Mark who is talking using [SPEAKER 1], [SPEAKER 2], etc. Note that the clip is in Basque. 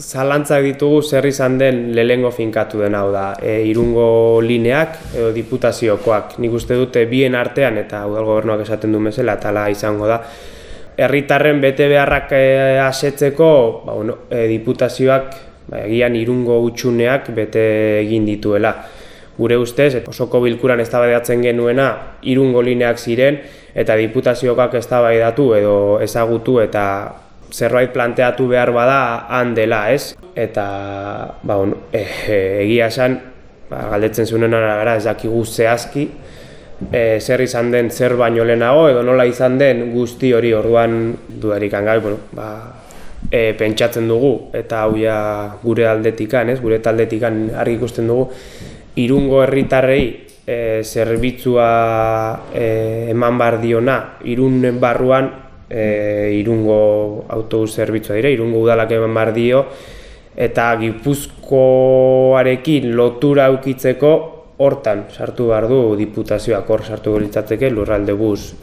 [SPEAKER 1] zalantzak ditugu zer izan den lehengo finkatu den hau da, e, irungo lineak edo diputaziokoak. Nik uste dute bien artean eta udal gobernuak esaten du mesela tala izango da. Herritarren bete beharrak e, asetzeko, ba, bueno, e, diputazioak ba, egian irungo utxuneak bete egin dituela. Gure ustez, osoko bilkuran eztabaidatzen genuena irungo lineak ziren eta diputazioak eztabaidatu edo ezagutu eta zerbait planteatu behar bada han dela, ez? Eta, ba, on, e, egia esan, ba, galdetzen zuen arabera ez dakigu zehazki, e, zer izan den zer baino lehenago, edo nola izan den guzti hori orduan dudarik angai, bueno, ba, e, pentsatzen dugu, eta hau ja gure aldetikan, ez? Gure taldetikan argi ikusten dugu, irungo herritarrei e, zerbitzua e, eman bar diona, irunen barruan e, irungo autobus zerbitzua dire, irungo udalak eman bar dio, eta gipuzkoarekin lotura aukitzeko hortan sartu behar du diputazioak hor sartu litzateke lurralde bus